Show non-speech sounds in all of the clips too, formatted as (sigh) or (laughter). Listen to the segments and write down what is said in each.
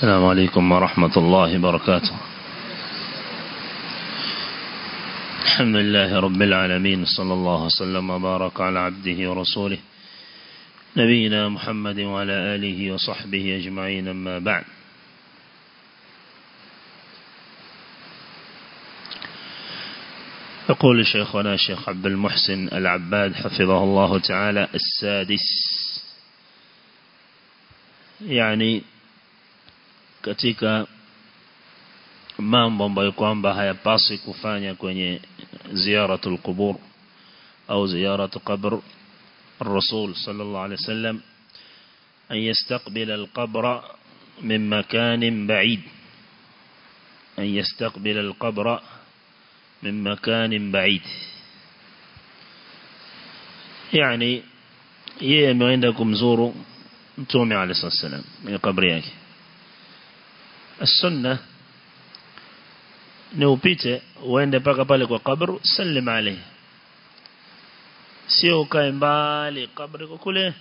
السلام عليكم ورحمة الله وبركاته. الحمد لله رب العالمين صلى الله وسلم وبارك على عبده ورسوله نبينا محمد وعلى آله وصحبه أجمعين أما بعد. يقول شيخنا الشيخ عبد المحسن العباد حفظه الله تعالى السادس. يعني katika mambo ambayo kwamba hayapaswi kufanya kwenye ziyaratul qubur au ziyaratu qabr الرسول صلى الله عليه وسلم أن يستقبل القبر من مكان بعيد أن يستقبل القبر من مكان بعيد يعني ameenda kumzuru mtume عليه الصلاة والسلام من قبر yake السنة ni upite uende mpaka pale kwa kabru sallim alayhi sio ukae mbali kule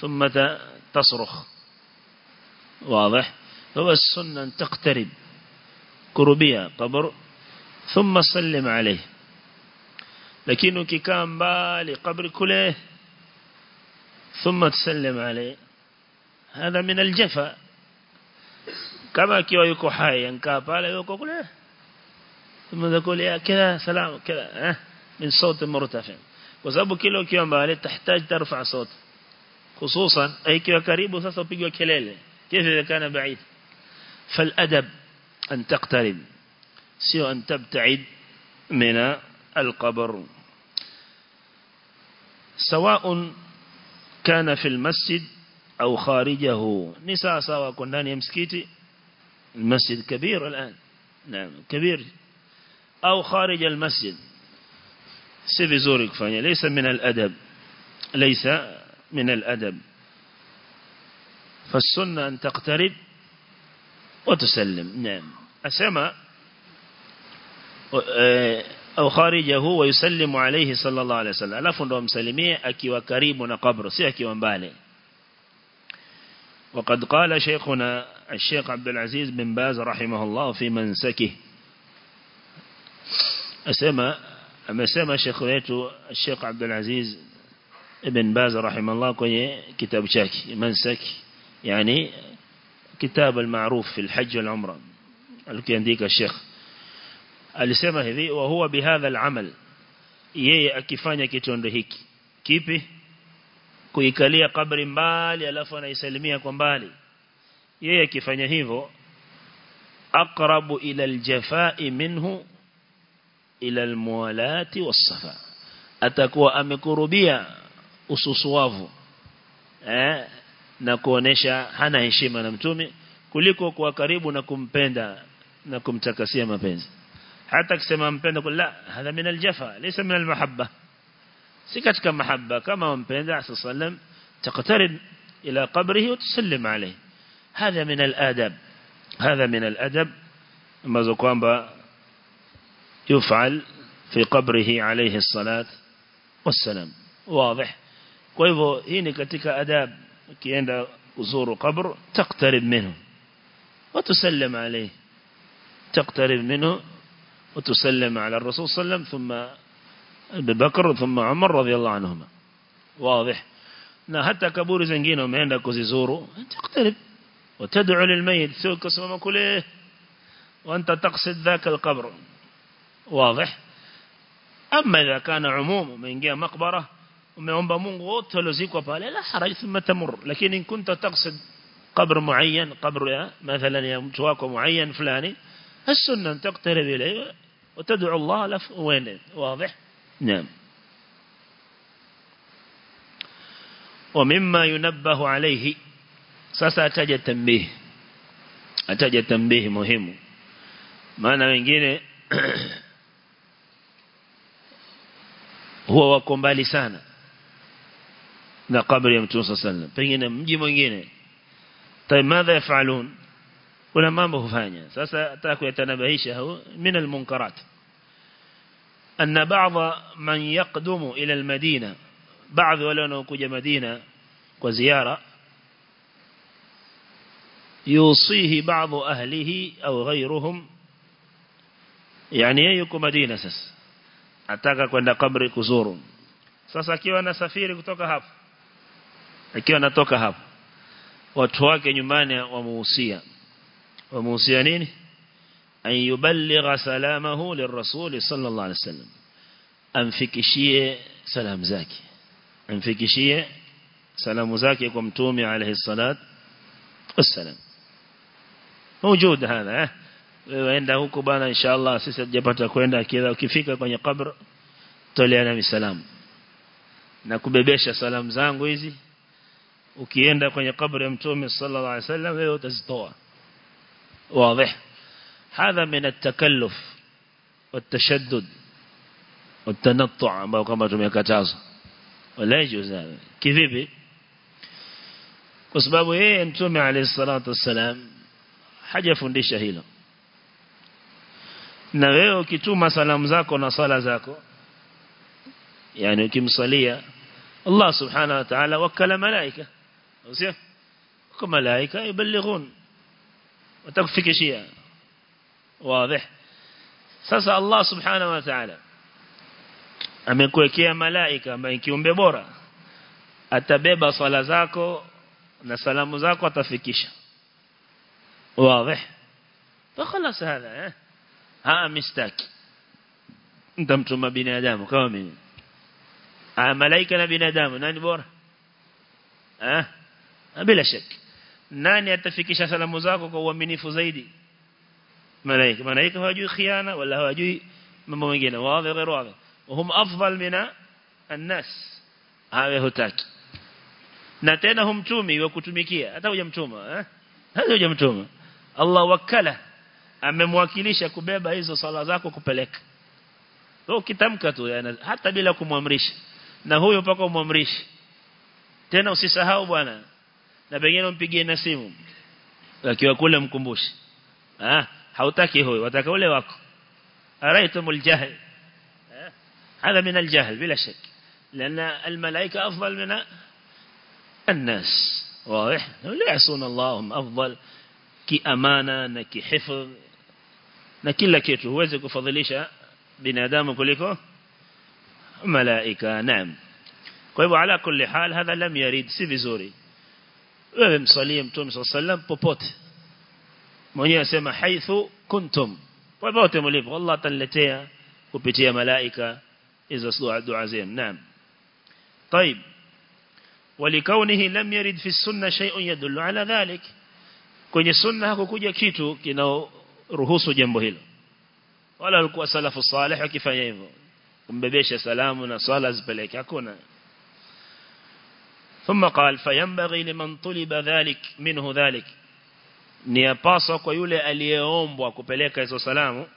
ثم تصرخ. واضح؟ هو السنة أن تقترب قربية قبر ثم سلم عليه. لكنه كان بالي قبر كله ثم تسلم عليه. هذا من الجفا كما كيوا يكو حي ينكا pale yuko kule. ثم تقول يا كذا سلام كذا ها من صوت مرتفع وسبب kile ukiwa mbali تحتاج ترفع صوت خصوصا اي kiwa karibu sasa upigwe kelele. اذا كان بعيد فالادب ان تقترب سيو ان تبتعد من القبر سواء كان في المسجد أو خارجه نساء سواء كنان يمسكيتي المسجد كبير الآن. نعم كبير. أو خارج المسجد. سيفي زورك فاني ليس من الأدب. ليس من الأدب. فالسنة أن تقترب وتسلم. نعم. أسمى أو خارجه ويسلم عليه صلى الله عليه وسلم. akiwa karibu na kabro si akiwa mbali وقد قال شيخنا الشيخ عبد العزيز بن باز رحمه الله في منسكه. أسمى أما سمى شيخ الشيخ عبد العزيز ابن باز رحمه الله kwenye كتاب شاكي. منسك يعني كتاب المعروف في الحج والعمرة. alikiandika الشيخ. wa huwa bihadha al-amal yeye akifanya kitendo hiki kipi kuikalia kabri mbali alafu anaisalimia kwa mbali. Yeye akifanya hivyo aqrabu ila al-jafaa'i minhu ila almuwalati wasafa atakuwa amekurubia ususuwavu eh na kuonesha hana heshima na mtume kuliko kwa karibu na kumpenda na kumtakasia mapenzi. Hata kusema mpenda la hadha min aljafa laysa min almahabba سكتك محبة كما ومبين دعس السلام تقترب إلى قبره وتسلم عليه هذا من الأدب هذا من الأدب ما زقوان يفعل في قبره عليه الصلاة والسلام واضح كويبو هنا كتك أدب كي عند زور قبر تقترب منه وتسلم عليه تقترب منه وتسلم على الرسول صلى الله عليه وسلم ثم أبي بكر ثم عمر رضي الله عنهما. واضح. نا حتى كبور زنجين ومعند كزيزورو تقترب وتدعو للميت سوكس ومكوليه وأنت تقصد ذاك القبر. واضح. أما إذا كان عموم من جاء مقبرة ومن بمون غوت لزيك لا حرج ثم تمر. لكن إن كنت تقصد قبر معين قبر يا مثلا يا متواك معين فلاني السنة تقترب إليه وتدعو الله لف وين واضح. نعم ومما ينبه عليه sasa ataja tambih ataja tambih muhimu maana wengine huwa wako mbali sana na kabri ya mtume sallallahu pengine mji mwingine طيب ماذا يفعلون kuna mambo hufanya sasa nataka kuyatanabahisha hao min almunkarat anna ba'dha man yaqdumu ila almadina baadhi wale wanaokuja Madina kwa ziara yusihi بعض ahlihi au ghayruhum yani yeye yuko Madina sasa ataka kwenda kabri kuzuru sasa akiwa anasafiri kutoka hapo akiwa anatoka hapo watu wake nyumbani wamuhusia wamuhusia nini أن يبلغ سلامه للرسول صلى الله عليه وسلم. أن فكشية سلام زاكي. أن فكشية سلام زاكي كم تومي عليه الصلاة والسلام. موجود هذا ها. وعنده كبانا إن شاء الله سيسد جبتك وعنده كذا وكفيك كوني قبر. تولي أنا تولينا بسلام نكببش سلام زان زانغويزي ukienda kwenye kabri ya mtume sallallahu alaihi wasallam wewe utazitoa واضح؟ هذا من التكلف والتشدد والتنطع ما كما تم يكتاز ولا يجوز هذا. كذبي. وسبب إيه أنتم عليه الصلاة والسلام؟ حاجة فنديشة هيلو نغيو كتوما سلام زاكو نصال زاكو. يعني كي مصلية. الله سبحانه وتعالى وكل ملائكة. وسيا كم ملائكة يبلغون. وتكفيك كشيئا wazi sasa Allah subhanahu wa ta'ala amekuwekea malaika ambaye kiumbe bora atabeba swala zako na salamu zako atafikisha wazi فخلص هذا ها مستاكي انت mtuma binadamu kama mimi ah malaika na binadamu nani bora ah bila shaka nani atafikisha salamu zako kwa uaminifu zaidi malaika malaika hawajui khiana wala hawajui mambo mengine wazi غير wazi وهم افضل من الناس hawe hutaki na tena humtumi wa kutumikia hata hujamtuma eh hata hujamtuma Allah wakala amemwakilisha kubeba hizo sala zako kupeleka so kitamka tu yani hata bila kumwamrisha na huyo paka umwamrishi tena usisahau bwana na pengine umpigie na simu akiwa kule mkumbushe ah hautaki huyo wataka ule wako araitumul jahl هذا من الجهل بلا شك لأن الملائكة أفضل من الناس واضح لا يعصون الله هم أفضل كأمانة نكحفظ na kila kitu huwezi kufadhilisha binadamu kuliko malaika naam kwa hivyo ala kulli hal hadha lam yarid si vizuri wewe msalie mtume sallam popote mwenyewe asema haithu kuntum popote mlipo Allah ataletea kupitia malaika hizo dua dua zenu naam طيب ولكونه لم يرد في السنة شيء يدل على ذلك kwenye sunna hakukuja kitu kinao ruhusu jambo hilo wala walikuwa salafu salih wakifanya hivyo kumbebesha salamu na swala zipeleke hakuna ثم قال فينبغي لمن طلب ذلك منه ذلك ni yapaswa kwa yule aliyeombwa kupeleka hizo salamu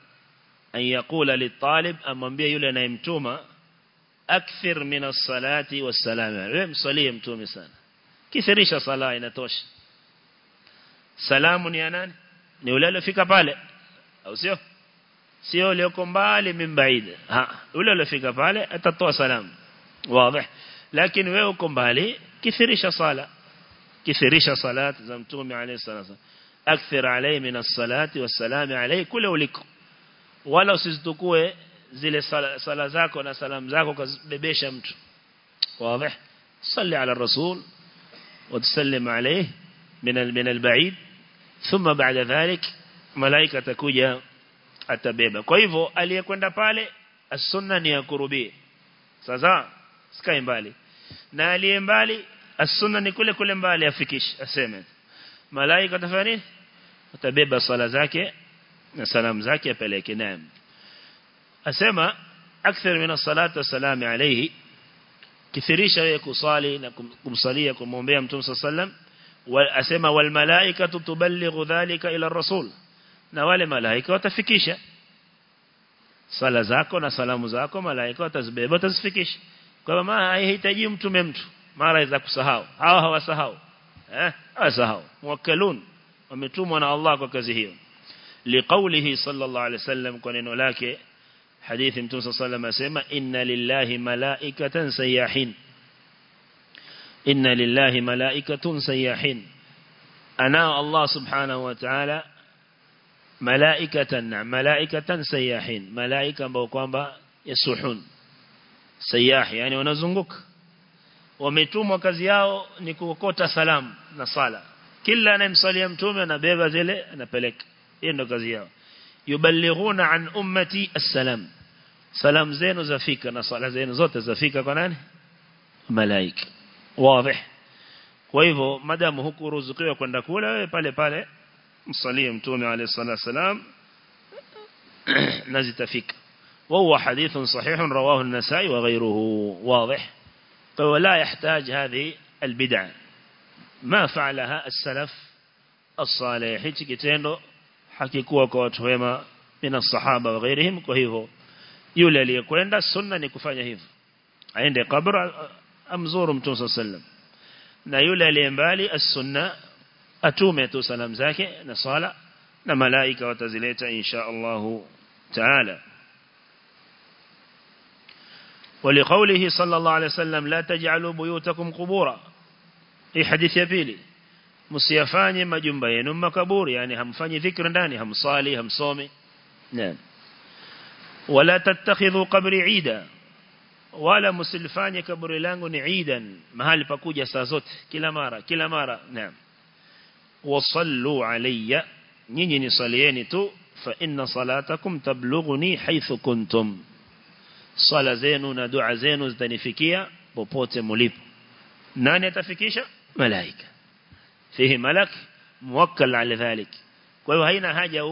an yakula litalib amwambie yule anayemtuma akthir min as-salati was-salam wewe msalie mtume sana kithirisha sala inatosha salamu ni nani ni yule aliyofika pale au sio sio aliyoko mbali mimbaid ha yule aliyofika pale atatoa salamu wazi lakini wewe uko mbali kithirisha sala kithirisha salat za mtume alayhi salatu akthir alayhi min as-salati was-salam alayhi kule uliko wala usizitukue zile sala, zako na salamu zako kuzibebesha mtu wazi salli ala rasul وتسلم عليه من من البعيد ثم بعد ذلك malaika atakuja atabeba kwa hivyo aliyekwenda pale as-sunna ni ya kurubia sasa sikae mbali na aliye mbali as-sunna ni kule kule mbali afikishe aseme malaika atafanya nini atabeba sala zake na salamu zake apeleke naam asema akthar min as-salati was-salam alayhi kithirisha yeye kusali na kumsalia kumwombea mtume sallam asema wal malaikatu tuballighu dhalika ila rasul na wale malaika watafikisha sala zako na salamu zako malaika watazibeba watazifikisha kwa maana haihitaji mtume mtu mara za kusahau hao hawasahau eh hawasahau muwakkalun wametumwa na Allah kwa kazi hiyo. Liqaulihi sallallahu alaihi wasallam kwa neno lake hadithi mtume sallallahu alaihi wasallam inna lillahi malaikatan sayahin inna lillahi malaikatun sayyahin. Anao Allah subhanahu wa ta'ala malaikatan malaikatan sayahin malaika ambao kwamba yasuhun. Sayah yani wanazunguka. Wametumwa kazi yao ni kuokota salamu na sala kila anayemsalia mtume anabeba zile anapeleka hiyo ndio kazi yao yuballighuna an ummati assalam salam zenu zafika na sala zenu zote zafika kwa nani malaika wazi kwa hivyo madamu hukuruzukiwa kwenda kule wewe pale pale msalie mtume alayhi salatu wasalam na zitafika وهو حديث صحيح رواه النسائي وغيره واضح فلا يحتاج هذه البدع ما فعلها السلف الصالح. تكتين حكيكوا كواتهما من الصحابة وغيرهم كهيه يولي ليكوين دا السنة نكفاني هيف. عند قبر أمزور متو صلى الله عليه وسلم. السنة أتومتو سلام زاكي نصالة نملائكة وتزليت إن شاء الله تعالى. ولقوله صلى الله عليه وسلم لا تجعلوا بيوتكم قبورا. Hii hadithi ya pili. Msiyafanye majumba yenu makaburi yani hamfanyi dhikra ndani hamsali hamsomi. Naam. Wala tattakhidhu qabri ida wala msilifanye kaburi langu ni idan mahali pa kuja saa zote kila mara kila mara. Naam. Wasallu alayya nyinyi nisalieni tu fa inna salatakum tablughuni haythu kuntum. Sala zenu na dua zenu zitanifikia popote mulipo. Nani atafikisha malaika fihi malak muwakkal ala dhalik kwa hiyo haina haja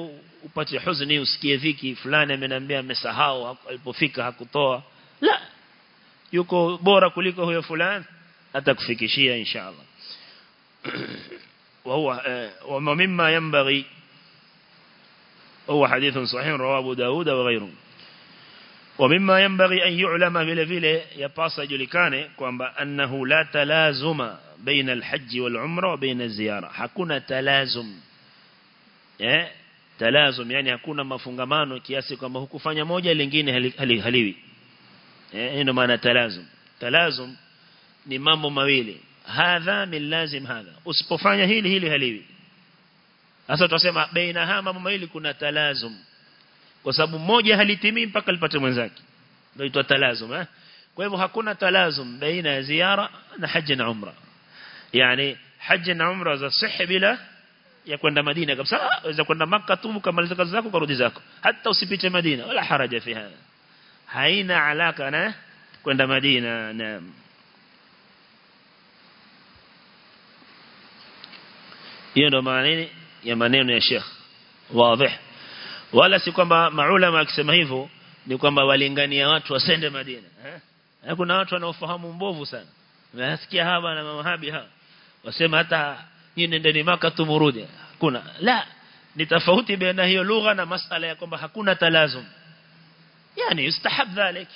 upate huzuni usikie dhiki fulani ameniambia amesahau alipofika hakutoa la yuko bora kuliko huyo fulani atakufikishia inshallah وهو ومما ينبغي هو حديث صحيح رواه أبو داود وغيره wa mimma yanbaghi an yu'lama vile vile yapasa julikane kwamba annahu la talazuma baina alhajj wal umra wa baina ziyara. Hakuna talazum. Eh? Talazum yani hakuna mafungamano kiasi kwamba hukufanya moja lingine hali, hali, haliwi. Eh ndio maana talazum. Talazum ni mambo mawili. Hadha min lazim hadha. Usipofanya hili hili haliwi. Sasa tutasema baina haya mambo mawili kuna talazum kwa sababu moja halitimii mpaka lipate mwenzake. Ndio itwa talazum eh? Kwa hivyo hakuna talazum baina ya ziara na haji na umra. Yani haji na umra za sahih bila ya kwenda Madina kabisa. Waweza kwenda maka tu kamaliza kazi zako karudi zako. Hata usipite Madina wala haraja fi haina alaka na kwenda Madina na hiyo ndo maana ya maneno ya Sheikh wazi wala si kwamba maulama akisema hivyo ni kwamba walingania watu wasende Madina eh? eh kuna watu wanaofahamu mbovu sana. Nasikia hapa na mahabi hapa wasema hata nyinyi nendeni maka tumurudi. Kuna la ni tofauti baina hiyo lugha na masala ya kwamba hakuna talazum. Yani yustahab dhalik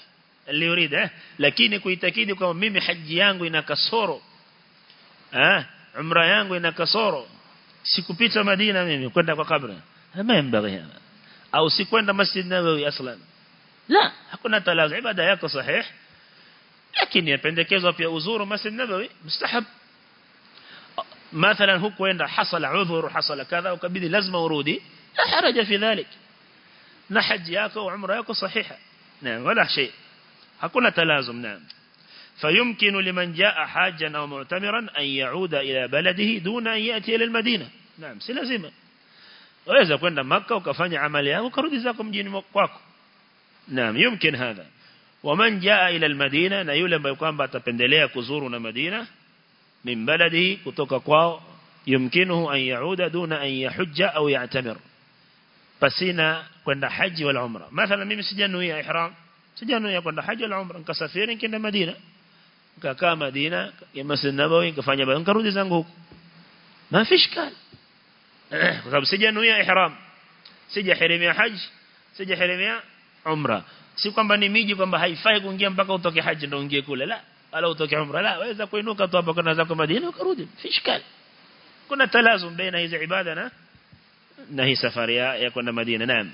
aliyurida eh? lakini kuitakidi kwamba mimi haji yangu ina kasoro eh? Umra yangu ina kasoro. Sikupita Madina mimi kwenda kwa kabri. Ma yambaghi au sikwenda Masjid Nabawi aslan la hakuna talazum ibada yako sahih lakini yapendekezwa pia uzuru Masjid Nabawi mustahab مثلا هو كوين حصل عذر حصل كذا وكبدي لازم ورودي لا حرج في ذلك. نحج yako وعمرة yako صحيحة. نعم ولا شيء. hakuna تلازم نعم. فيمكن لمن جاء حاجا أو معتمرا أن يعود إلى بلده دون أن يأتي إلى المدينة. نعم si lazima waweza kwenda maka ukafanya amali yako ukarudi zako mjini kwako naam yumkin hadha waman jaa ila almadina na yule ambaye kwamba atapendelea kuzuru na madina min baladihi kutoka kwao yumkinuhu an yauda duna an yahujja au ya'tamir pasina kwenda haji wala umra mathalan mimi sijanuia ihram sijanuia kwenda haji wala umra nikasafiri nikaenda madina nikakaa madina ya masjid nabawi nikafanya baadhi nikarudi zangu huko ma fish kal kwa sababu sijanuia ihram sijahirimia haji sijahirimia umra. Si kwamba ni miji kwamba haifai kuingia mpaka utoke haji ndio uingie kule. La wala utoke umra. La waweza kuinuka tu hapo kwenda zako Madina ukarudi. Fishkal kuna talazum baina hizi ibada na na hii safari ya kwenda Madina. Naam.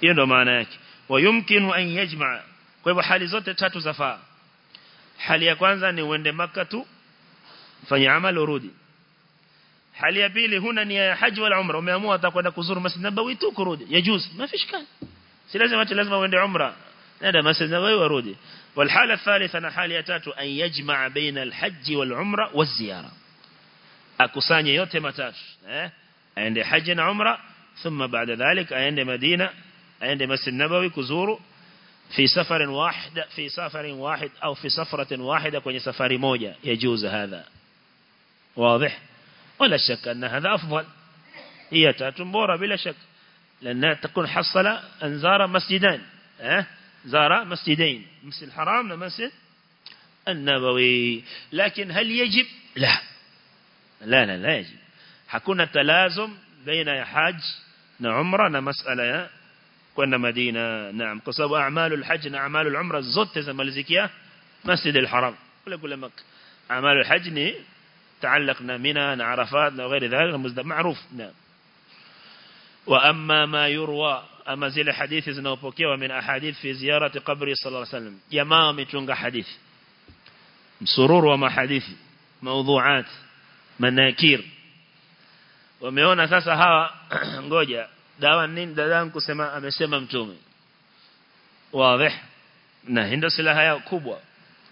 Hiyo ndo maana yake. Wayumkinu an yajma. Kwa hivyo hali zote tatu zafaa. Hali ya kwanza ni uende maka tu fanya amali urudi حاليا بيلي هنا نيا حج والعمرة وما أموها تقول لك وزور مسجد نبوي تكرودي يجوز ما فيش كان سلازم أنت لازم أوندي عمرة هذا مسجد نبوي ورودي والحالة الثالثة أنا حاليا تاتو أن يجمع بين الحج والعمرة والزيارة أكوسان يوتي متاش عندي حج وعمرة ثم بعد ذلك عندي مدينة عندي مسجد نبوي كزورو في سفر واحد في سفر واحد أو في سفرة واحدة كوني سفر موجة يجوز هذا واضح؟ ولا شك أن هذا أفضل. هي تاتنبورة بلا شك. لأنها تكون حصل أن زار مسجدان؟ زار مسجدين. مسجد الحرام ومسجد النبوي. لكن هل يجب؟ لا. لا لا لا يجب. حكون التلازم بين حاج نعمرة مسألة kwenda Madina naam kwa sababu a'malu al-hajj na a'malu al-umra zote zamalizikia Masjid al-Haram kule kule Makkah a'malu al-hajj ni تعلقنا منى عرفات وغير ذلك معروف نعم وأما ما يروى أما زي حديث زنوبوكي ومن أحاديث في زيارة قبر صلى الله عليه وسلم. يما متونغ حديث. سرور وما حديث. موضوعات. مناكير. wameona sasa hawa ngoja dawa nini dadangu kusema amesema mtume wazi na ndio silaha yao kubwa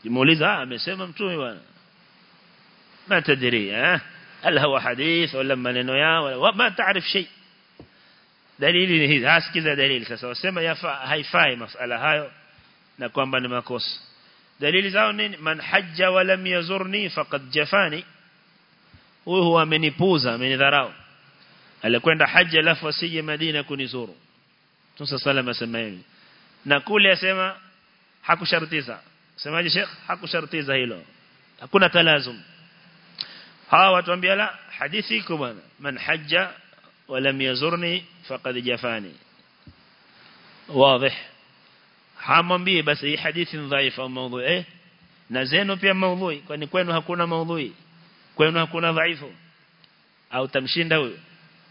jimuuliza amesema mtume bwana ما تدري ها هل هو حديث ولا maneno yao ما تعرف شيء dalili ni hizi hasikiza dalili sasa wasema yafaa haifai masala hayo na kwamba ni makosa dalili zao nini man hajja wa lam yazurni faqad jafani huyu huwa amenipuza amenidharau alikwenda haji alafu asije Madina kunizuru Tusa salama sema hivi na kule asema hakushartiza semaje Sheikh hakushartiza hilo hakuna talazum hawa watuambia la hadithi iko bwana man hajja wa lam yazurni faqad jafani واضح hamwambie basi hii hadithi ni dhaifu au maudhui eh na zenu pia maudhui kwani kwenu hakuna maudhui kwenu hakuna dhaifu au tamshinda huyo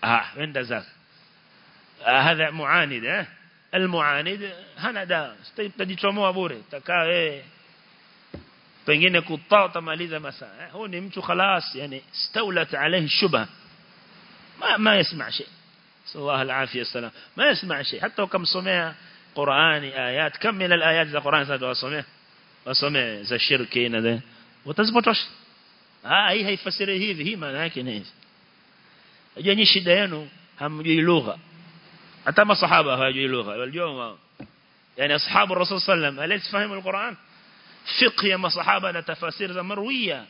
ah wenda zaka هذا معاند eh المعاند hana dawa tutajichomoa bure takaa wewe pengine kutaa utamaliza masaa huu ni mtu خلاص yani staulat alayhi shubha يسمع شيء صلى الله العافيه السلام ما يسمع شيء حتى وكم سمع قراني ايات كم من الايات ذا قران sasa wasomea wasomea za shirki na za utazipotosha ah hii haifasiri hivi hii maana yake ni hivi unajua nyinyi shida yenu hamjui lugha hata masahaba hawajui lugha walijua yani ashabu rasul sallam alisifahamu alquran masahaba na tafasiri za marwiya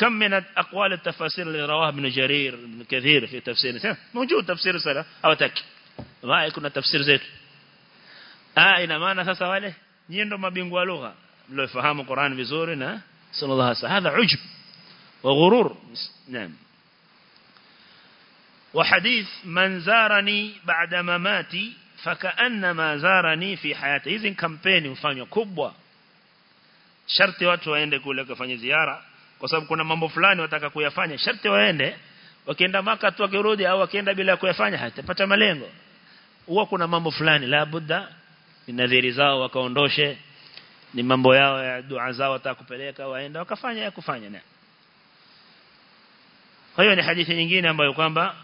كم من أقوال التفاسير اللي رواه ابن جرير ابن كثير في تفسير موجود تفسير سلا أو تك. ما يكون تفسير زيت. آه إن ما نسأس wale nyinyi ndo mabingwa lugha mliofahamu Qur'an vizuri na sallallahu alaihi wasallam هذا عجب وغرور. نعم. وحديث من زارني بعد مماتي فكأنما زارني في حياتي. hizi kampeni ufanywa kubwa sharti watu waende kule kufanya ziara kwa sababu kuna mambo fulani wataka kuyafanya. Sharti waende wakienda maka tu wakirudi au wakienda bila kuyafanya hatapata malengo. Huwa kuna mambo fulani la budda nadhiri zao wakaondoshe ni mambo yao ya dua zao watakupeleka waenda wakafanya ya kufanya na. Kwa hiyo ni hadithi nyingine ambayo kwamba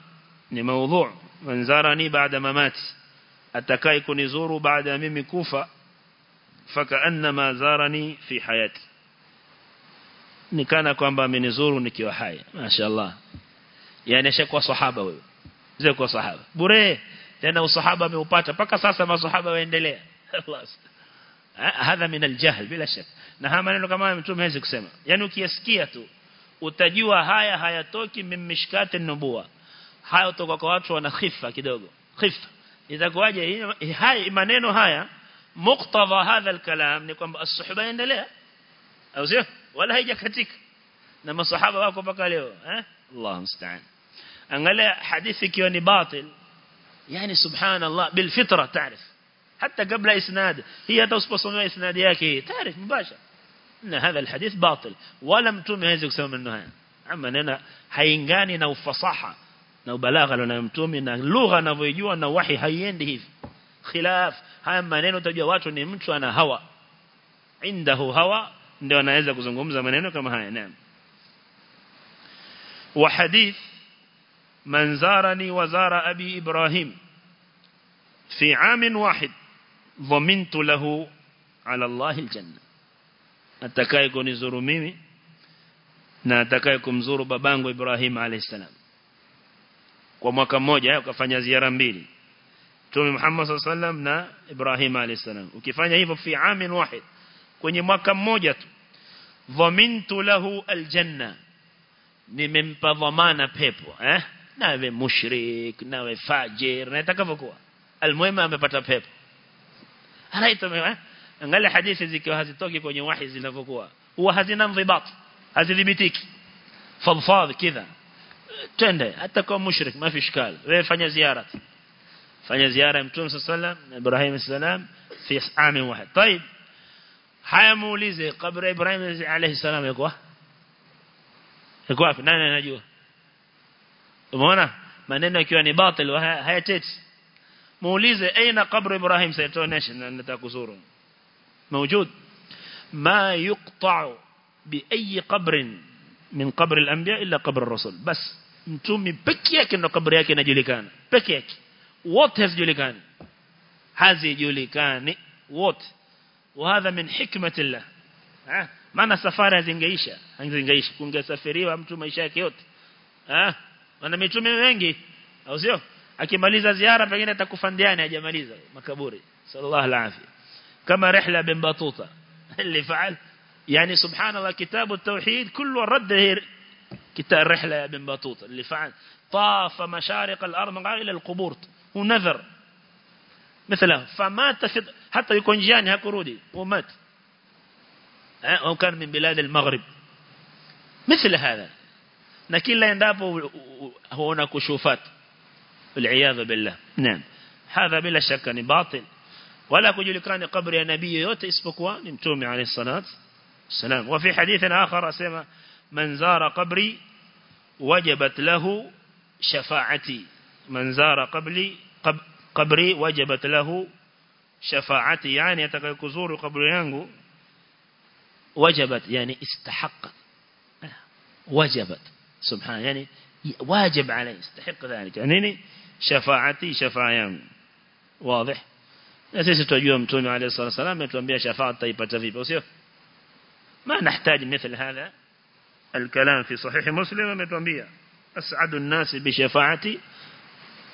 ni maudhu. Manzarani baada mamati atakai kunizuru baada ya mimi kufa fakaannama zarani fi hayati nikana kwamba amenizuru nikiwa hai mashaallah yani ashakuwa sahaba huyo zile kwa sahaba bure tena usahaba ameupata paka sasa masahaba waendelea خلاص (laughs) هذا من الجهل bila shaka na haya maneno kama mtume hawezi kusema yani ukiyasikia tu utajua haya hayatoki mimishkati nubuwa haya kutoka kwa watu wana khifa kidogo khifa itakuwaje haya maneno haya مقتضى هذا الكلام نقول الصحبة لا. أو زيه ولا هي جكتك نما الصحابة واقو بقاليو الله ان قال حديثك يوني باطل. يعني سبحان الله بالفطرة تعرف. حتى قبل إسناد هي توسبص من إسناد ياك تعرف مباشرة إن هذا الحديث باطل. ولم توم يهزك سوى منه. أما أنا حينقاني نو فصحة نو بلاغة لنا يمتومي نو لغة نو ويجوة نو وحي هيندهي خلاف. haya maneno utajua watu ni mtu ana hawa. Indahu hawa ndio anaweza kuzungumza maneno kama haya naam. Wa hadith man zarani wa zara abi ibrahim fi amin wahid dhamintu lahu ala allah aljanna. Atakaye kunizuru mimi na atakaye kumzuru babangu ibrahim alayhisalam kwa mwaka mmoja ukafanya ziara mbili. Mtume Muhammad sallam na Ibrahim alayhisalam ukifanya hivyo fi amin wahid kwenye mwaka mmoja tu dhamintu lahu aljanna nimempa dhamana pepo eh? Nawe mushrik nawe fajir na itakavyokuwa. Almuhimu amepata pepo. Halaita eh? Angalia hadithi zikiwa hazitoki kwenye wahi zinavyokuwa. Huwa hazina mdhibat hazidhibitiki fadfadh kidha. Twende hata kwa mushrik ma fi wewe fanya ziara fanya ziara mtume sallam Ibrahim sallam fi aami wahid طيب haya muulize kabla Ibrahim alayhi salam yako yako wapi nani anajua umeona maneno yakiwa ni batil hayateti muulize aina kabla Ibrahim sayatonesha na nitakuzuru موجود ما يقطع بأي قبر من قبر الأنبياء إلا قبر الرسول بس mtumi peke yake ndo kaburi yake inajulikana peke yake wote hazijulikani hazijulikani wote وهذا من حكمة الله ها maana safari hazingeisha hazingeisha kungesafiriwa mtu maisha yake yote ah wana mitume wengi au sio akimaliza ziara pengine atakufa ndiani hajamaliza makaburi sallallahu alaihi كما رحلة بن بطوطة اللي فعل يعني سبحان الله كتاب التوحيد كله رد كتاب رحلة بن بطوطة اللي فعل طاف مشارق الأرض إلى القبور ونذر. مثلا فمات شد... حتى يكون جاني هكرودي ومات. أو كان من بلاد المغرب. مثل هذا. لكن لا يندب هنا كشوفات والعياذ بالله. نعم. هذا بلا شك أنه باطل. ولا كجو لكران قبر يا نبي يوت اسبقوا نمتومي عليه الصلاة والسلام. وفي حديث آخر أسمى من زار قبري وجبت له شفاعتي. من زار قبلي qabri wajabat lahu shafaati yani atakayekuzuru kabri yangu wajabat yani istahaqqa wajabat subhan yani wajib alayhi istahiq dhalika yani shafaati shafaa yangu واضح na sisi tunajua mtume عليه الصلاه والسلام ametuambia shafa'a taipata vipi sio ما نحتاج مثل هذا الكلام في صحيح مسلم اسعد الناس بشفاعتي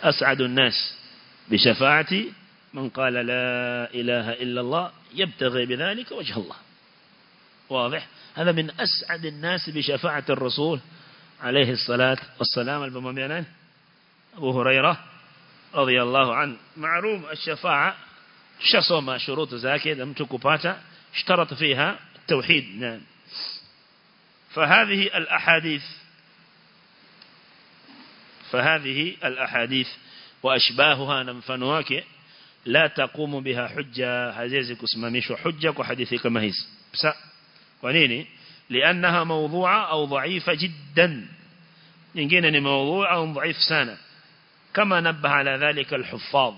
اسعد الناس بشفاعتي من قال لا إله إلا الله يبتغي بذلك وجه الله. واضح؟ هذا من أسعد الناس بشفاعة الرسول عليه الصلاة والسلام. البماميان أبو هريرة رضي الله عنه. معروف الشفاعة شصوم شروط زكاه لم تكبata اشترط فيها التوحيد. نعم. فهذه الأحاديث فهذه الأحاديث وأشباهها نمفنواك لا تقوم بها حجة. هزيزي كسماميش وحجة وحديثي كما هيس. بس ونيني؟ لأنها موضوعة أو ضعيفة جدا. ينجينني موضوع أو ضعيف سنة كما نبه على ذلك الحفاظ.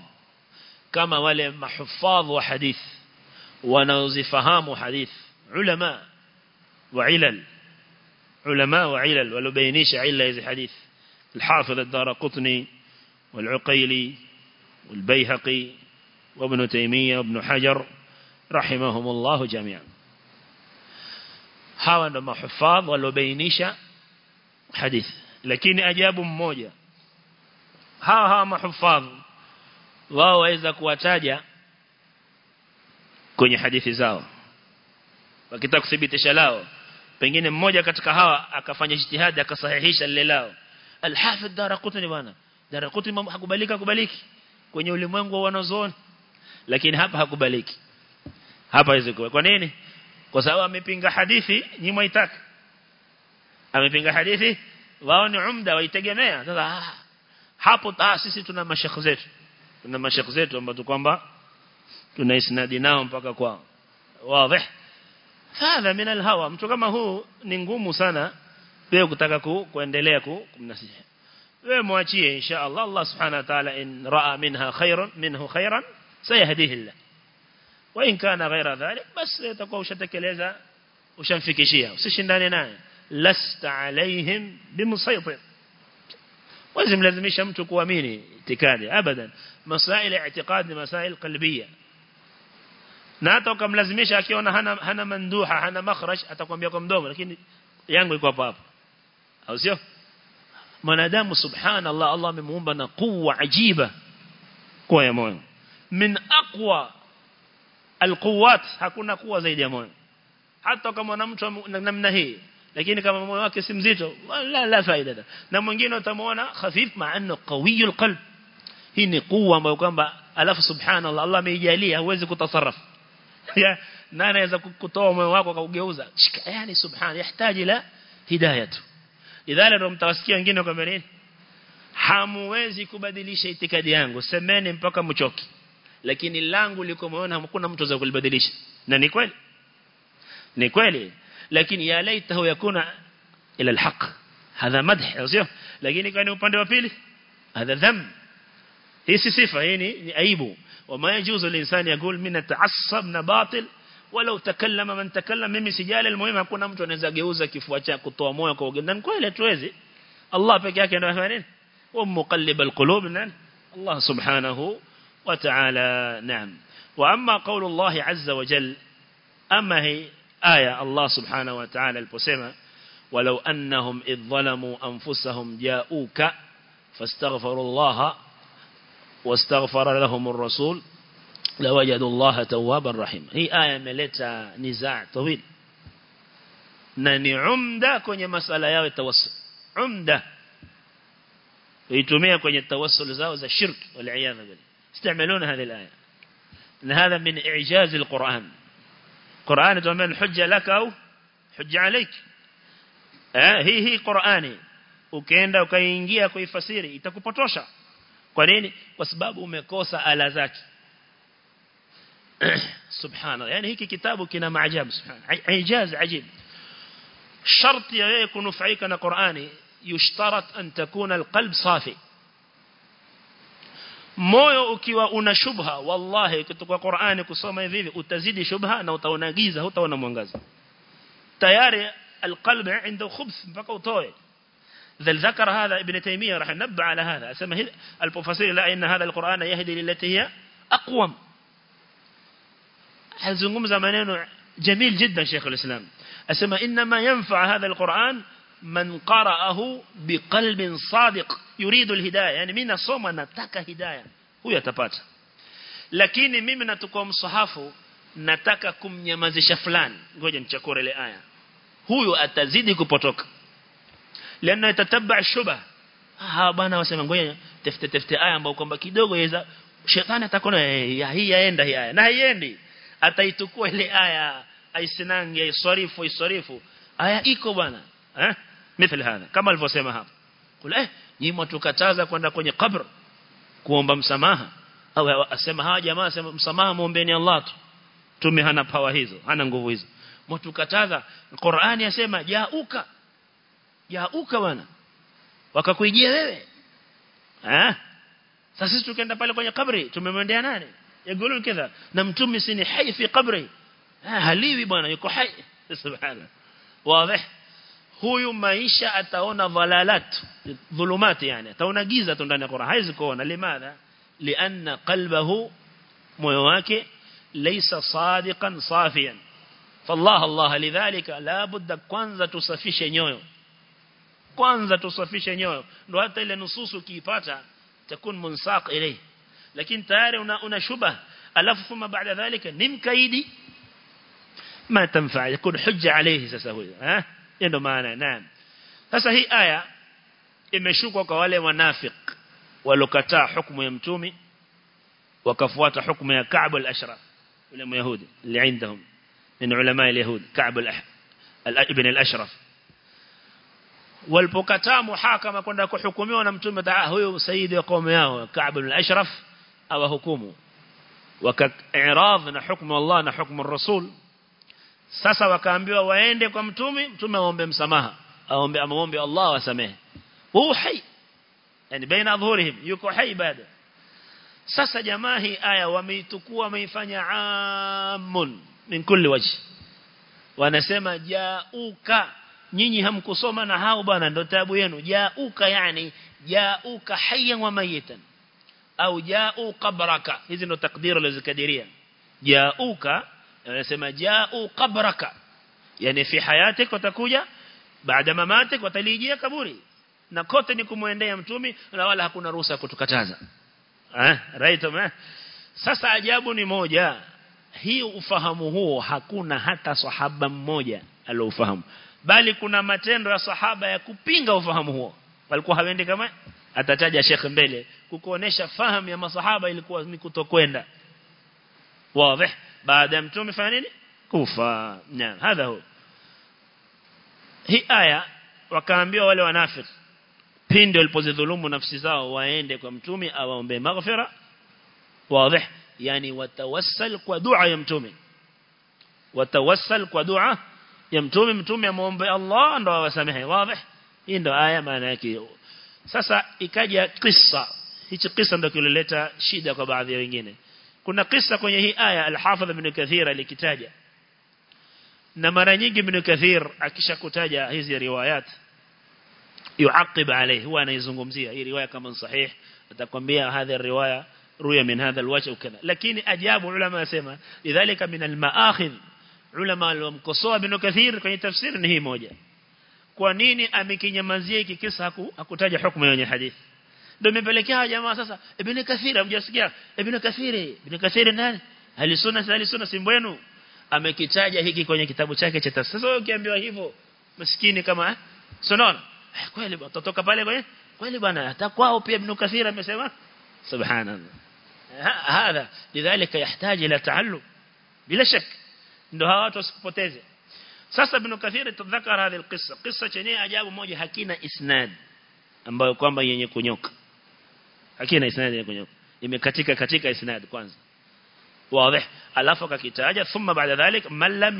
كما ولم حفاظ وحديث. ونوزفهام حديث. علماء وعلل. علماء وعلل. ولو بينيش علة هذا حديث. الحافظ الدار قطني والعقيلي والبيهقي وابن تيمية وابن حجر رحمهم الله جميعا. هذا ما حفاظ ولبينيش حديث. لكن أجاب موجة. ها ها ما حفاظ. وهو إذا كواتاجا كوني حديث زاو. وكتاك سبيتش لاو pengine mmoja katika hawa akafanya jitihada akasahihisha الحافظ دار alhafid dara daraqutni hakubalika kubaliki kwenye ulimwengu wa wanazuoni. Lakini hapa hakubaliki. Hapa hizo kwa nini? Kwa sababu amepinga hadithi ni mwaitaka. Amepinga hadithi wao ni umda waitegemea. Sasa hapo ah, sisi tuna mashekh zetu. Tuna mashekh zetu ambao kwamba tuna isnadi nao mpaka kwao wazi hadha min alhawa. Mtu kama huu ni ngumu sana pia kutaka ku, kuendelea kumnasihi ومواتيه إن شاء الله الله سبحانه وتعالى إن رأى منها خير منه خيرا سيهديه الله وإن كان غير ذلك بس تقول شتك ليزا وشنفك شيئا وسيشن داني ناني لست عليهم بمسيطر وزم لازم يشمتك وميني اعتقادي أبدا مسائل اعتقاد مسائل قلبية ناتوكم لازم يشاكيون هنا, مندوحة هنا مخرج أتقوم بيكم دوم لكن ينقل قباب أو سيوه منادام سبحان الله الله من مهمنا قوة عجيبة. قوة يا مهم من أقوى القوات هكونا قوة زي يا مهم حتى كما نمتم نمنهي. لكن كما مواكي سمزيته لا, لا فائدة نمنجين تمونا خفيف مع أنه قوي القلب. هنا قوة ما يقوم بأ ألف سبحان الله. الله ما يجالي هوزك تصرف (laughs) يا نانا إذا كنت كتوم وواقو قوغيوزا يعني سبحان يحتاج إلى هدايته idhala ndio mtawasikia wengine kwa nini hamuwezi kubadilisha itikadi yangu. Semeni mpaka mchoki lakini langu liko moyoni hakuna mtu za kulibadilisha. Na ni kweli. Ni kweli. Lakini ya laitahu yakuna ila alhaq. Hadha madh sio? Lakini kwa upande wa pili hadha dham hii si sifa hii ni aibu. Wama yajuzu linsani yaqul min ta'assab na batil. ولو تكلم من تكلم. mimi sijali المهم hakuna mtu anaweza geuza kifua chake kutoa moyo kwa ugeni. Kweli tuwezi Allah peke yake ndio afanya nini? ومقلب القلوب نعم الله سبحانه وتعالى نعم وأما قول الله عز وجل أما هي آية الله سبحانه وتعالى البسمة ولو أنهم إذ ظلموا أنفسهم جاءوك فاستغفروا الله واستغفر لهم الرسول لوجدوا الله توابا رحيما. هي آية ملتا نزاع طويل نني عمدة kwenye masala yao tawassul. Umda. يتمية kwenye التوسل زاو za shirk والعياذ بالله استعملون هذه الآية إن هذا من إعجاز القرآن قرآن تمام حجة لك أو حجة عليك هي هي قرآني ukienda ukaingia kuifasiri itakupotosha. Kwa nini? Kwa sababu umekosa subhanallah yani hiki kitabu kina maajabu subhanallah ijaz ajib sharti ya wewe kunufaika na Qur'ani yushtarat an takuna alqalb safi moyo ukiwa una shubha wallahi kutoka Qur'ani kusoma hivi utazidi shubha na utaona giza hutaona mwangaza tayari alqalb عنده خبث mpaka utoe ذل ذكر هذا ابن تيمية راح نبع على هذا أسمى البروفيسور لا إن هذا القرآن يهدي للتي هي أقوم هزنقم زمانين جميل جدا شيخ الإسلام أسمى إنما ينفع هذا القرآن من قرأه بقلب صادق يريد الهداية يعني من صوم نتك هداية هو يتبات لكن ممن نتكوم صحافه nataka kumnyamazisha fulani ngoja nichakure ile aya huyu atazidi kupotoka lana itatabba shubha ah bwana wasema ngoja tafute tafute aya ambayo kwamba kidogo yaweza shetani atakona hii yaenda hii aya na haiendi ataitukua ile aya aisinange isarifu isarifu aya iko bwana eh? Mithili hapa kama alivyosema hapa. Kula eh nyinyi tukataza kwenda kwenye kabr kuomba msamaha. Au asema hawa jamaa asema msamaha muombeeni Allah tu. Tume hana power hizo hana nguvu hizo. Mtukataza Qur'ani yasema jauka jauka bwana wakakuijia wewe. Eh? Sasa sisi tukaenda pale kwenye kabri tumemwendea nani يقولون كذا نمتم سني حي في قبري. آه، هليوي بانا يكو حي. (laughs) سبحانه واضح؟ هو يوم يشاء تونا ظلالات ظلمات يعني تونا جيزة تندان القرآن. هاي زكونا. لماذا؟ لأن قلبه ميواك ليس صادقا صافيا. فالله الله لذلك لا بد كونزة تصفيش نيو كونزة تصفيش نيو لو حتى لنصوص كيفاتا تكون منساق إليه. لكن تاري هنا هنا شبه. ألف ثم بعد ذلك نم كيدي ما تنفع. يكون حجة عليه سسهوي ها؟ إنه ما أنا نعم. هسا هي آية. إمشوك وقوله ونافق. ولقتا حكم يمتومي وكفوات حكم يا كعب الأشرف. علماء يهود اللي عندهم. من علماء اليهود. كعب الأح ابن الأشرف. والبكتام محاكمة. كنا كحكومي ونمتومي دعاه هو سيد قومياه كعب الأشرف. Awahukumu. Wakairad na hukumu Allah na hukumu Rasul. Sasa wakaambiwa waende kwa mtume mtume aombe msamaha. Aombe amuombe Allah wasamehe huu hai. Yani baina dhuhurihim yuko hai bado. Sasa jamaa hii aya wameitukua wameifanya amun min kulli wajh. Wanasema jauka. Nyinyi hamkusoma na hao bwana ndio tabu yenu. Jauka yani jauka hayyan wa mayitan au jau qabraka. Hizi ndo takdira alizokadiria. Jauka anasema jau qabraka. Yani fi hayatik watakuja baada mamatik watalijia kaburi. Na kote ni kumwendea mtumi na wala hakuna ruhusa kutukataza. Eh right eh? Sasa ajabu ni moja. Hii ufahamu huo hakuna hata sahaba mmoja aliofahamu bali kuna matendo ya sahaba ya kupinga ufahamu huo. Walikuwa hawendi kama atataja Sheikh mbele kukuonesha fahamu ya masahaba ilikuwa ni kutokwenda. Wazi. Baada ya mtume fanya nini? Kufa. Naam hadha huo hii aya wakaambiwa wale wanafiki pindi walipozidhulumu nafsi zao waende kwa mtume awaombe maghfira. Wazi. Yani watawassal kwa dua ya mtume. Watawassal kwa dua ya mtume. Mtume amuombe Allah ndo awasamehe. Wazi. Hii ndo aya maana yake. Sasa ikaja kisa hichi kisa ndio kilileta shida kwa baadhi ya wengine. Kuna kisa kwenye hii aya al-Hafidh ibn Kathir alikitaja. Na mara nyingi ibn Kathir akishakutaja hizi riwayat yuaqib alayhi huwa anaizungumzia. Hii riwaya kama sahih atakwambia hadhi riwaya ruya min hadha alwajh ukadha lakini ajabu ulama wasema idhalika min almaakhidh ulama walomkosoa ibn Kathir kwenye tafsiri ni hii moja. Kwa nini amekinyamazia hiki kisa hakutaja hukumu yenye hadithi ndio imepelekea jamaa sasa ibn Kathir hamjasikia ibn Kathir ibn Kathir nani alisuna alisuna simbo yenu amekitaja hiki kwenye kitabu chake cha tafsiri sasa ukiambiwa hivyo maskini kama sonono kweli utatoka pale kwenye kweli bwana hata kwao pia ibn Kathir amesema subhanallah هذا لذلك يحتاج الى تعلم bila shak ndio hawa watu wasikupoteze sasa ibn Kathir tadhakara hadi alqissa qissa chenye ajabu moja hakina isnad ambayo kwamba yenye kunyoka hakina isnad kwenye imekatika katika isnad kwanza. Wazi. Alafu akakitaja thumma baada dhalik man lam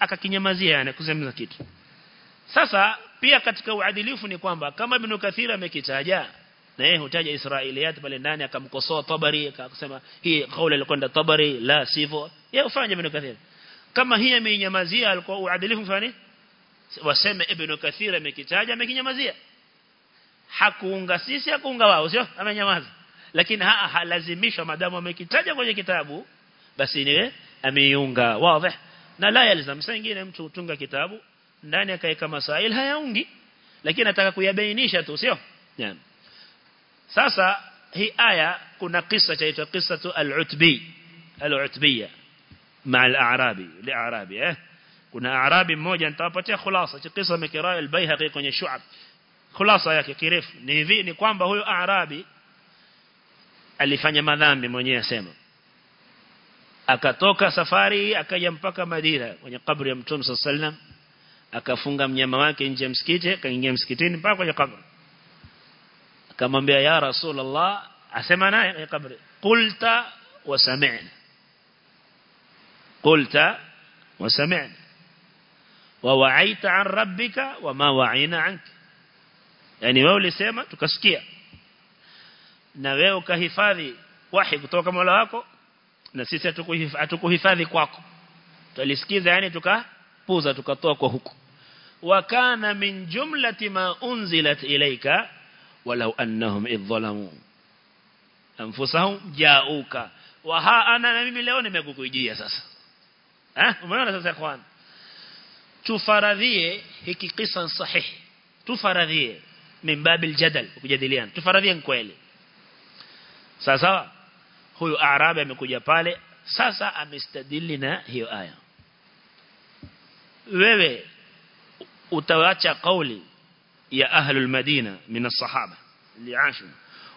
akakinyamazia yani kuzemza kitu. Sasa pia katika uadilifu ni kwamba kama ibn Kathir amekitaja na yeye hutaja Israiliyat pale ndani akamkosoa Tabari akasema hii kauli alikwenda Tabari la sivyo. Yeye ufanye ibn Kathir. Kama hii ameinyamazia alikuwa uadilifu fani waseme ibn Kathir amekitaja amekinyamazia hakuunga sisi hakuunga wao sio amenyamaza lakini haa halazimishwa madamu amekitaja kwenye kitabu basi ni ameiunga wazi na la yalzam sasa nyingine mtu utunga kitabu ndani akaeka masail hayaungi lakini nataka kuyabainisha tu sio sasa hii aya kuna kisa chaitwa qissatu al-utbi al-utbiyya مع الاعرابي الاعرابي eh kuna arabi mmoja nitawapatia khulasa cha kisa mekiraa al-baihaqi kwenye shu'ab khulasa yake kirefu. Ni hivi ni kwamba huyo arabi alifanya madhambi mwenyewe asema. Akatoka safari akaja mpaka Madina kwenye kaburi ya Mtume sallam akafunga mnyama wake nje ya msikiti akaingia msikitini mpaka kwenye kaburi akamwambia ya rasulullah asema naye kwenye kaburi qulta wa sami'na. Qulta wa sami'na. Wa wa'aita an rabbika wa ma wa'ina anka yani wewe ulisema tukasikia. Na wewe ukahifadhi wahi kutoka Mola wako na sisi hatukuhifadhi kwako. Tulisikiza yani tukapuza tukatoa kwa huku. Wakana min jumlati ma unzilat ilaika walau annahum idhlamu anfusahum jauka. Wa ha ana na mimi leo nimekukujia sasa. Eh umeona sasa ikhwan? Tufaradhie hiki kisa sahihi. Tufaradhie min babil jadal kujadiliana tufaradhie kweli sasa huyu arabi amekuja pale sasa amestadili na hiyo aya wewe utawacha kauli ya ahlul madina min as-sahaba li'ashu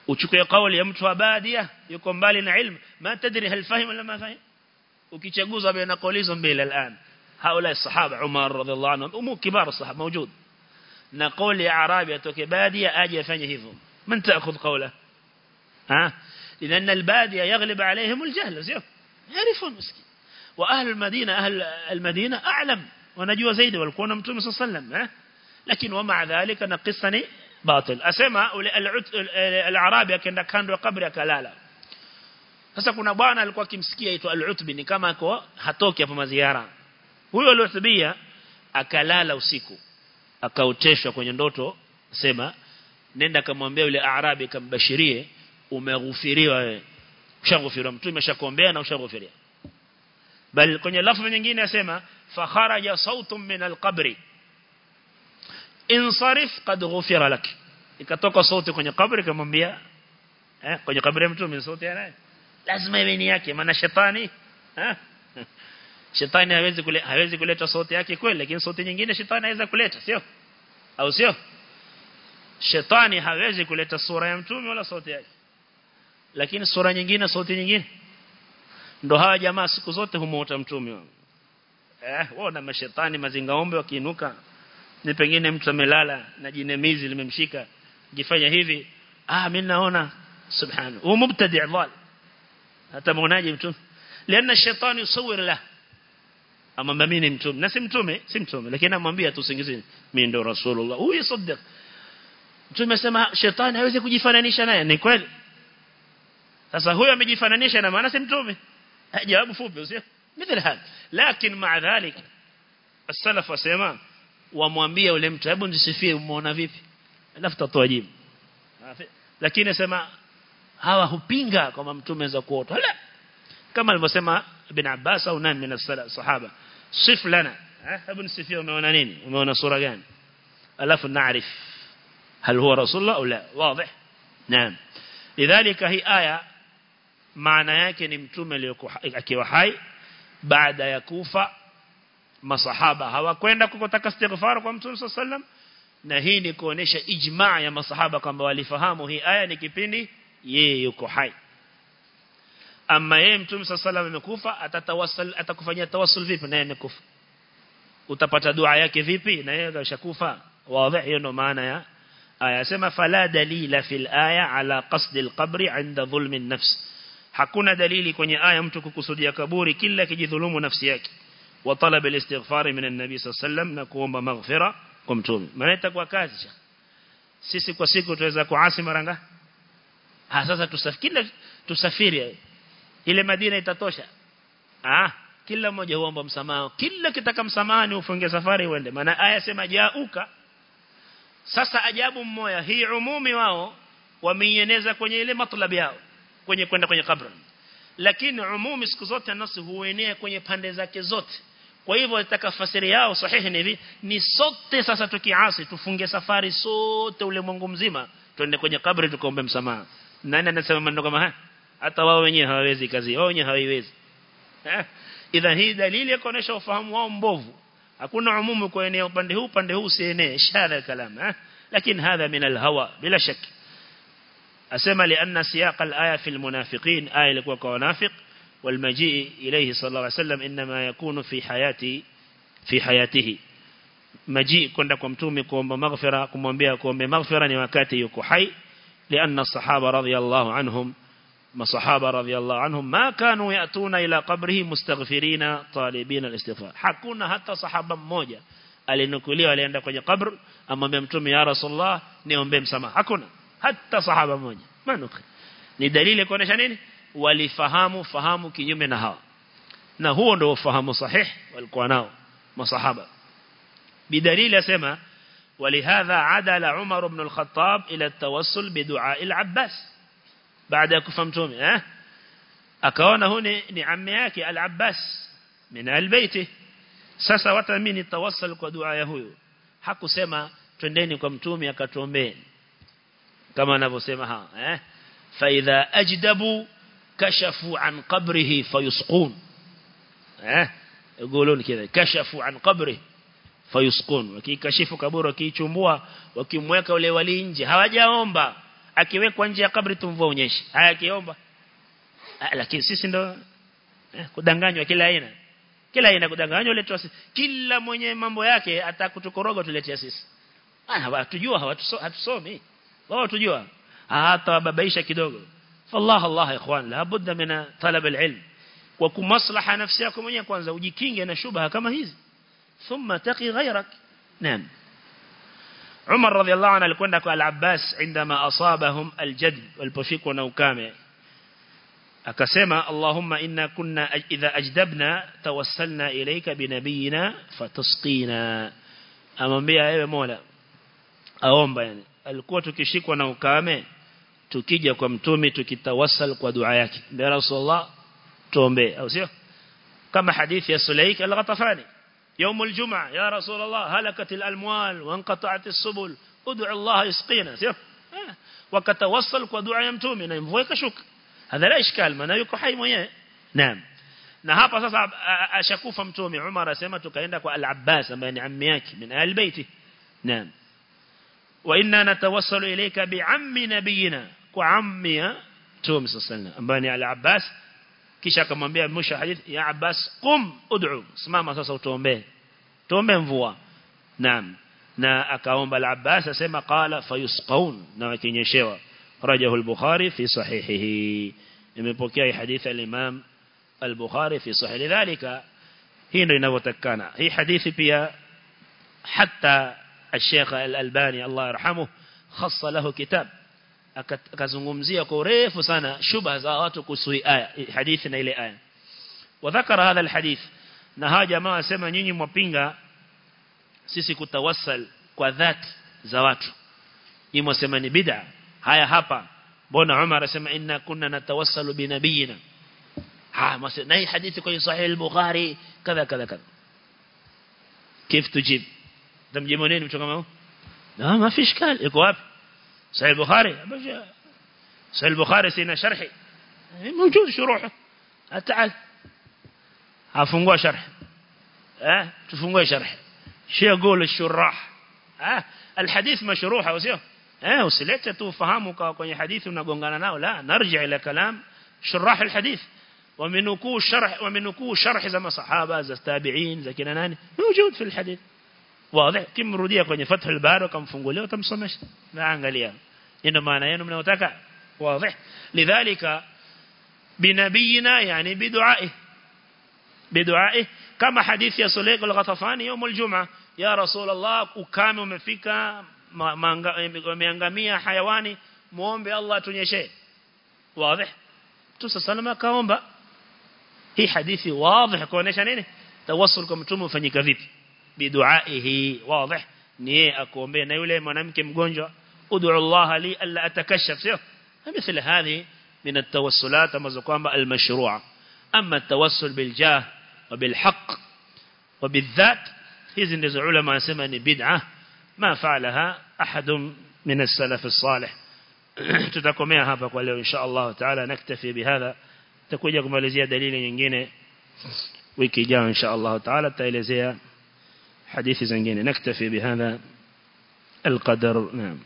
uchukue kauli ya mtu wa badia yuko mbali na ilmu ma tadri hal fahim wala ma fahim ukichaguza baina kauli hizo mbili al'an haula as-sahaba Umar radhiallahu anhu umu kibar as-sahaba mawjud نقول يا عربي أتوك بادية أجي أفنيه من تأخذ قوله؟ ها؟ لأن البادية يغلب عليهم الجهل زيو يعرفون مسكين. وأهل المدينة أهل المدينة أعلم. ونجوى زيد والكون متوم صلى الله عليه وسلم لكن ومع ذلك نقصني باطل. أسمع العت... العربي كان كان قبر كلالا Sasa kuna bwana alikuwa akimsikia aitwa Al-Utbi ni kama ako hatoki hapo maziara. Huyo Al-Utbi akalala usiku. Akaoteshwa kwenye ndoto sema nenda kamwambia yule arabi kambashirie umeghufiriwa wewe. Ushaghufiriwa. Mtume ashakuombea na ushaghufiriwa. Bal kwenye lafzi nyingine asema fa kharaja sautun min alqabri. Insarif qad ghufira lak. Ikatoka sauti kwenye kabri kamwambia eh kwenye kabri mtume sauti ya nani? Lazima iwe ni yake maana shetani eh (laughs) shetani hawezi kule hawezi kuleta sauti yake kweli lakini sauti nyingine shetani anaweza kuleta sio? Au sio? Shetani hawezi kuleta sura ya mtume wala sauti yake. Lakini sura nyingine sauti nyingine. Ndo hawa jamaa siku zote humuota mtume. Eh wao na mashetani mazingaombe wakiinuka ni pengine mtu amelala na jinamizi limemshika. Jifanya hivi ah mimi naona. Subhanahu huwa mubtadi' dhal. Hata muonaje mtume? Lianna shetani yusawir la amwambia mimi ni mtume. Na si mtume si mtume. Lakini anamwambia tu singizini mimi ndo rasulullah. Huyu sadiq mtume asema shetani hawezi kujifananisha naye. Ni kweli. Sasa huyo amejifananisha na maana si mtume? Eh, jawabu fupi usio? Mithili hapa lakini maa dhalik as-salaf wasema wamwambia yule mtu hebu nisifie umeona vipi? Alafu tatoa jibu. Lakini sema hawa hupinga kama mtume za kuota. كما المسمى بن عباس أو نان من الصحابة. صف لنا. ابن سفير صفية ومعنانين ومعنى صورة جان ألف نعرف هل هو رسول الله أو لا. واضح؟ نعم. لذلك هي آية معنى يكن امتوم ليكو حي بعد يكوف ما صحابة. هوا كوين لكو كتك استغفار صلى الله عليه وسلم؟ نهيني كونيش إجماع يا ما صحابة كما والفهام هي آية نكبيني يكو حاي ama yeye mtume sallam amekufa atatawasal atakufanyia tawassul vipi? Na yeye utapata dua yake vipi? Na yeye kashakufa wazi hiyo ndo maana ya aya. Sema fala dalila fil aya ala qasd al qabr inda dhulm an nafs hakuna dalili kwenye aya mtu kukusudia kaburi kila kijidhulumu nafsi yake. Wa talab al istighfar min an-nabi sallam na kuomba maghfira kwa mtume. Maana itakuwa kazi sisi kwa siku tuweza kuasi maranga ah sasa tusafiri tusafiri ile Madina itatosha. Ah kila mmoja huomba msamaha kila kitaka msamaha ni ufunge safari uende. Maana aya sema jauka. Sasa ajabu mmoja hii umumi wao wameieneza kwenye ile matlab yao kwenye kwenda kwenye kabri lakini umumi siku zote nasi huenea kwenye pande zake zote. Kwa hivyo itakafasiri yao sahihi ni hivi ni sote sasa tukiasi tufunge safari sote ulimwengu mzima twende kwenye kabri tukaombe msamaha. Nani anasema maneno kama haya hata wao wenyewe hawawezi kazi wao wenyewe hawaiwezi idha hii dalili ya kuonesha ufahamu wao mbovu hakuna umumu kuenea upande huu upande huu usienee shadha kalam eh lakini hadha min alhawa bila shak asema lianna siyaq alaya fi almunafiqin aya ilikuwa kwa wanafiq والمجيء إليه صلى الله عليه وسلم إنما يكون في حياته في حياته مجيء كنا كمتومي كوم مغفرة كم بها كوم مغفرة نوكاتي يكو حي لأن الصحابة رضي الله عنهم ما صحابة رضي الله عنهم ما كانوا يأتون إلى قبره مستغفرين طالبين الاستغفار حكونا حتى صحابة موجة alinukuliwa alienda kwenye kabr amwambia mtume ya rasulullah niombe msamaha hakuna hata sahaba mmoja manuka ni dalili kuonesha nini walifahamu fahamu kinyume na hawa na huo ndio ufahamu sahih walikuwa nao masahaba bidalili asema ولهذا عدل عمر بن الخطاب إلى التوسل بدعاء العباس بعد كفهمتم ها akaona huni ni ammi yake al-Abbas min al-baiti sasa watamini tawassul kwa dua ya huyo hakusema twendeni kwa mtume akatuombee kama anavyosema ha eh fa idha ajdabu kashafu an qabrihi fayusqun eh يقولون كذا كشفوا عن قبره fayusqun wakikashifu kaburi wakichumbua wakimweka ule wali nje hawajaomba akiwekwa nje ya kabri tumvua unyeshi haya akiomba. Ah, lakini sisi ndo eh, kudanganywa kila aina. Kila aina kudanganywa letwa kila mwenye mambo yake atakutukoroga tuletea sisi. Ah watujua hawatusomi wao watujua hata wababaisha kidogo. Fallah allah ikhwan la budda min talab alilm. Kwa kumaslaha nafsi yako mwenyewe kwanza ujikinge na shubha kama hizi. Thumma taqi ghayrak. Naam. عمر رضي الله عنه لكونا العباس عندما أصابهم الجد والبوشيك ونوكامع أكسما اللهم إنا كنا إذا أجدبنا توسلنا إليك بنبينا فتسقينا. أمام بيها أيها مولا. أهم بيان الكوة تكشيك ونوكامع تكيجا كمتومي تكتوسل ودعاياك بيا رسول الله تومبي أو سيو. كما حديث يا سليك الغطفاني يوم الجمعة يا رسول الله هلكت الأموال وانقطعت السبل. ادع الله يسقينا. آه. وكتوصلك ودعا يمتومي نعم فوكشوك هذا لا إشكال. ما نايكو حي مياه نعم. نهابا سأصعب أشكو عمر سيمتك عندك والعباس من عمياك من آل بيته نعم. وإنا نتوصل إليك بعم نبينا. وعمي آه. تومي صلى الله عليه وسلم. أمباني على العباس kisha akamwambia mwisho hadith ya Abbas qum ud'u simama sasa utuombee tuombe mvua naam na akaomba al-Abbas asema qala fayusqaun na wakinyeshewa rajahu al-Bukhari fi sahihihi imepokea hadithi al-Imam al-Bukhari fi sahih lidhalika hii ndio inavyotakana hii hadithi pia الشيخ الألباني الله يرحمه خص له كتاب akazungumzia kwa urefu sana shubha za watu kuhusu aya hadithi na ile aya. Wadhakara hadha alhadith na hawa jamaa wasema nyinyi mwapinga sisi kutawassal kwa dhati za watu. Nyinyi wasema ni bid'a. Haya hapa bona Umar asema inna kunna natawassalu binabiyina ha na hii hadithi kwenye sahih al-bukhari kadha kadha kadha. Kif tujib tamjibu nini mtu na mafish kali wapi? صحيح البخاري. صحيح البخاري سينا شرحي. موجود شروحه. تعال هفنقوا شرح. آه تفنقوا شرح. شو يقول الشراح؟ آه الحديث مشروح أو سيو آه وسلته تفهموا kwenye hadithi unagongana nao la narji ila kalam شراح الحديث. ومنكو شرح ومنكو شرح زي صحابة زي تابعين زي كنا موجود في الحديث. واضح. كم رودية كوني فتح البار وكم فنقوله وكم صمش ما عنقليا يعني. إنه ما نين من أتاك واضح. لذلك بنبينا يعني بدعائه. بدعائه. كما حديث يسوليك الغطفان يوم الجمعة. يا رسول الله أكام ومفيك ومعنقمية حيواني. موام بالله تنيشي واضح. تسا سلمة كوامبا هي حديثي واضح كونيشانيني توصلكم تومو فنيكا فيبي بدعائه. واضح؟ نيه اكومبي نا يله مانامكي مغونجو ادعو الله لي ألا أتكشف. سيو. مثل هذه من التوسلات مزوكوامبا المشروعه أما التوسل بالجاه وبالحق وبالذات هذه ندز علماء اسما ني بدعة ما فعلها أحد من السلف الصالح. (clears throat) تتكوميا هابا كوليو إن شاء الله تعالى نكتفي بهذا. تكوجا كماليزيا دليل nyingine wiki ijayo insha Allah taala taelezea حديث زنجين نكتفي بهذا القدر. نعم.